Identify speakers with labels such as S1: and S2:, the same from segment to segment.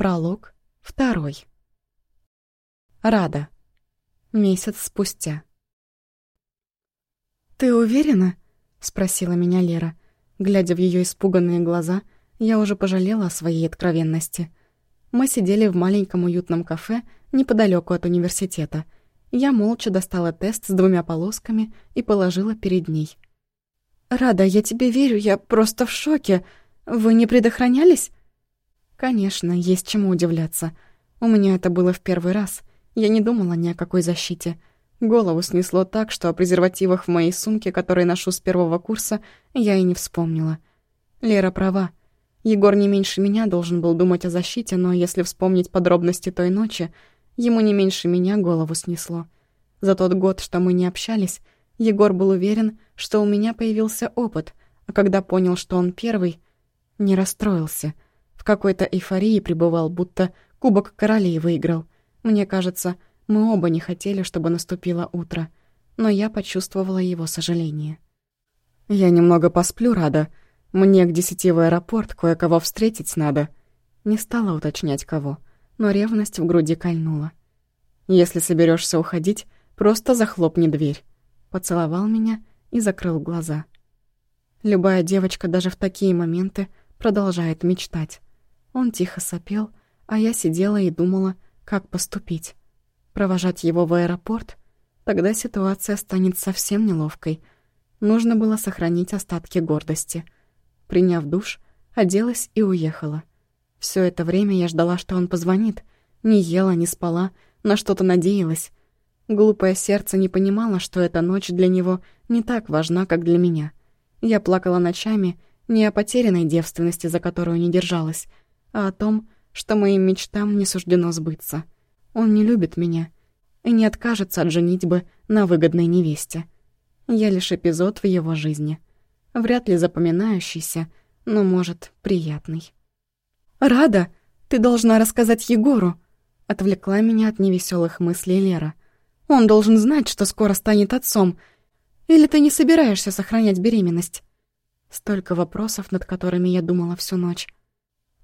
S1: Пролог второй. Рада. Месяц спустя. «Ты уверена?» — спросила меня Лера. Глядя в ее испуганные глаза, я уже пожалела о своей откровенности. Мы сидели в маленьком уютном кафе неподалеку от университета. Я молча достала тест с двумя полосками и положила перед ней. «Рада, я тебе верю, я просто в шоке. Вы не предохранялись?» Конечно, есть чему удивляться. У меня это было в первый раз. Я не думала ни о какой защите. Голову снесло так, что о презервативах в моей сумке, которые ношу с первого курса, я и не вспомнила. Лера права. Егор не меньше меня должен был думать о защите, но если вспомнить подробности той ночи, ему не меньше меня голову снесло. За тот год, что мы не общались, Егор был уверен, что у меня появился опыт, а когда понял, что он первый, не расстроился — в какой-то эйфории пребывал, будто Кубок Королей выиграл. Мне кажется, мы оба не хотели, чтобы наступило утро, но я почувствовала его сожаление. «Я немного посплю, Рада. Мне к десяти в аэропорт кое-кого встретить надо». Не стала уточнять кого, но ревность в груди кольнула. «Если соберешься уходить, просто захлопни дверь». Поцеловал меня и закрыл глаза. Любая девочка даже в такие моменты продолжает мечтать. Он тихо сопел, а я сидела и думала, как поступить. Провожать его в аэропорт? Тогда ситуация станет совсем неловкой. Нужно было сохранить остатки гордости. Приняв душ, оделась и уехала. Все это время я ждала, что он позвонит. Не ела, не спала, на что-то надеялась. Глупое сердце не понимало, что эта ночь для него не так важна, как для меня. Я плакала ночами не о потерянной девственности, за которую не держалась, а о том, что моим мечтам не суждено сбыться. Он не любит меня и не откажется от женитьбы на выгодной невесте. Я лишь эпизод в его жизни. Вряд ли запоминающийся, но, может, приятный. «Рада, ты должна рассказать Егору», — отвлекла меня от невеселых мыслей Лера. «Он должен знать, что скоро станет отцом. Или ты не собираешься сохранять беременность?» Столько вопросов, над которыми я думала всю ночь.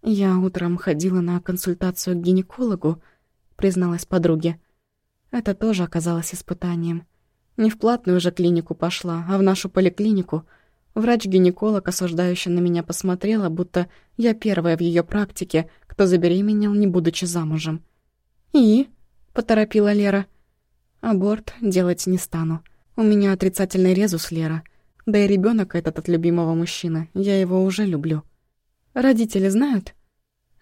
S1: «Я утром ходила на консультацию к гинекологу», — призналась подруге. Это тоже оказалось испытанием. Не в платную же клинику пошла, а в нашу поликлинику. Врач-гинеколог осуждающе на меня посмотрела, будто я первая в ее практике, кто забеременел, не будучи замужем. «И?» — поторопила Лера. «Аборт делать не стану. У меня отрицательный резус, Лера. Да и ребенок этот от любимого мужчины, я его уже люблю». Родители знают?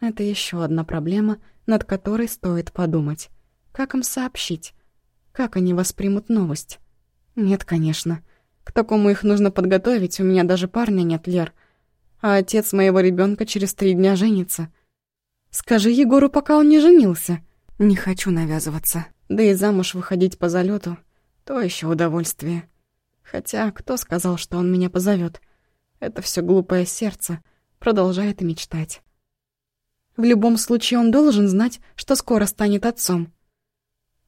S1: Это еще одна проблема, над которой стоит подумать. Как им сообщить? Как они воспримут новость? Нет, конечно. К такому их нужно подготовить, у меня даже парня нет, Лер. А отец моего ребенка через три дня женится. Скажи Егору, пока он не женился. Не хочу навязываться. Да и замуж выходить по залету то еще удовольствие. Хотя кто сказал, что он меня позовет? Это все глупое сердце — продолжает мечтать. В любом случае он должен знать, что скоро станет отцом.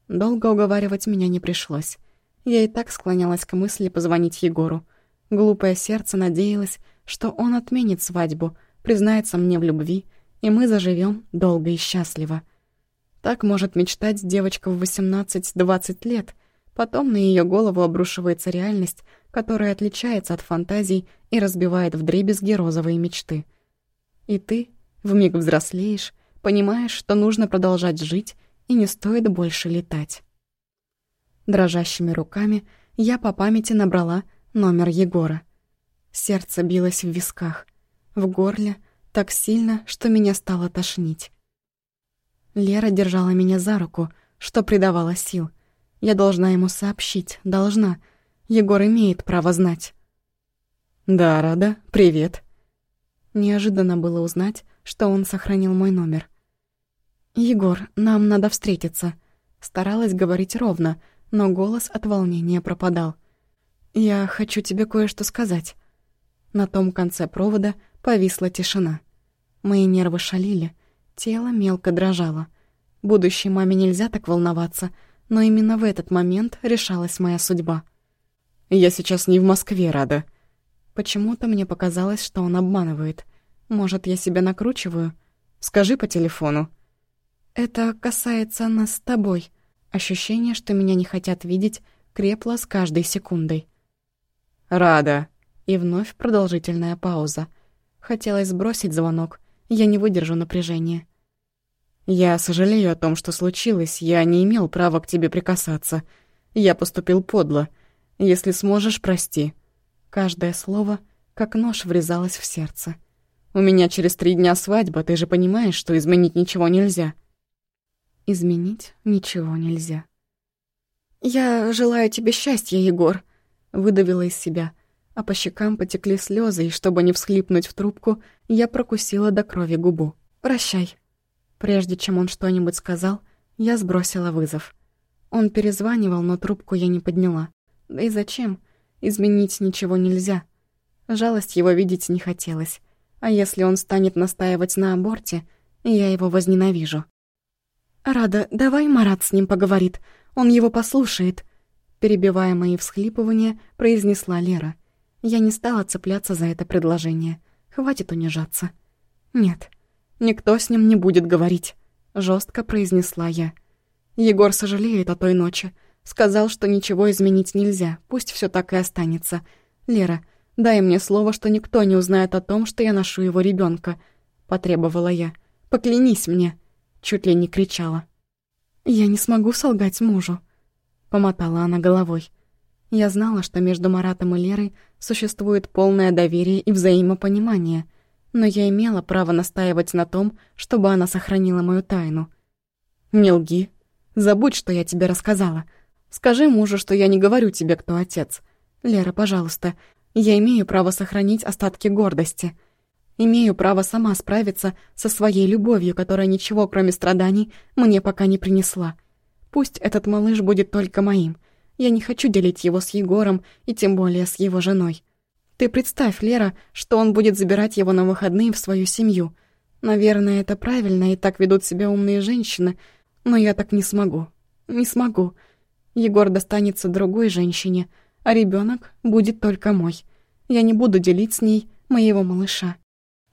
S1: Долго уговаривать меня не пришлось. Я и так склонялась к мысли позвонить Егору. Глупое сердце надеялось, что он отменит свадьбу, признается мне в любви, и мы заживем долго и счастливо. Так может мечтать девочка в 18-20 лет. Потом на ее голову обрушивается реальность, которая отличается от фантазий и разбивает вдребезги розовые мечты. И ты вмиг взрослеешь, понимаешь, что нужно продолжать жить и не стоит больше летать. Дрожащими руками я по памяти набрала номер Егора. Сердце билось в висках, в горле так сильно, что меня стало тошнить. Лера держала меня за руку, что придавало сил. Я должна ему сообщить, должна — Егор имеет право знать. «Да, Рада, привет». Неожиданно было узнать, что он сохранил мой номер. «Егор, нам надо встретиться». Старалась говорить ровно, но голос от волнения пропадал. «Я хочу тебе кое-что сказать». На том конце провода повисла тишина. Мои нервы шалили, тело мелко дрожало. Будущей маме нельзя так волноваться, но именно в этот момент решалась моя судьба — я сейчас не в Москве, Рада». Почему-то мне показалось, что он обманывает. Может, я себя накручиваю? Скажи по телефону. Это касается нас с тобой. Ощущение, что меня не хотят видеть, крепло с каждой секундой.
S2: «Рада».
S1: И вновь продолжительная пауза. Хотелось сбросить звонок. Я не выдержу напряжения.
S2: «Я сожалею о том, что случилось. Я не имел права к тебе прикасаться. Я поступил подло. Если сможешь, прости».
S1: Каждое слово, как нож, врезалось в сердце.
S2: «У меня через три дня свадьба, ты же понимаешь, что изменить ничего нельзя».
S1: «Изменить ничего нельзя». «Я желаю тебе счастья, Егор», — выдавила из себя, а по щекам потекли слезы, и чтобы не всхлипнуть в трубку, я прокусила до крови губу. «Прощай». Прежде чем он что-нибудь сказал, я сбросила вызов. Он перезванивал, но трубку я не подняла. Да и зачем? Изменить ничего нельзя. Жалость его видеть не хотелось. А если он станет настаивать на аборте, я его возненавижу. «Рада, давай Марат с ним поговорит. Он его послушает», перебивая мои всхлипывания, произнесла Лера. Я не стала цепляться за это предложение. Хватит унижаться. «Нет, «Никто с ним не будет говорить», — жестко произнесла я. Егор сожалеет о той ночи. Сказал, что ничего изменить нельзя, пусть все так и останется. «Лера, дай мне слово, что никто не узнает о том, что я ношу его ребенка, потребовала я. «Поклянись мне!» — чуть ли не кричала. «Я не смогу солгать мужу», — помотала она головой. Я знала, что между Маратом и Лерой существует полное доверие и взаимопонимание — но я имела право настаивать на том, чтобы она сохранила мою тайну. «Не лги. Забудь, что я тебе рассказала. Скажи мужу, что я не говорю тебе, кто отец. Лера, пожалуйста, я имею право сохранить остатки гордости. Имею право сама справиться со своей любовью, которая ничего, кроме страданий, мне пока не принесла. Пусть этот малыш будет только моим. Я не хочу делить его с Егором и тем более с его женой. Ты представь, Лера, что он будет забирать его на выходные в свою семью. Наверное, это правильно, и так ведут себя умные женщины, но я так не смогу. Не смогу. Егор достанется другой женщине, а ребенок будет только мой. Я не буду делить с ней моего малыша.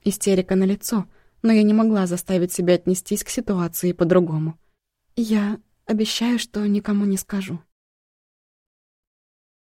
S1: Истерика на лицо, но я не могла заставить себя отнестись к ситуации по-другому. Я обещаю, что никому не скажу.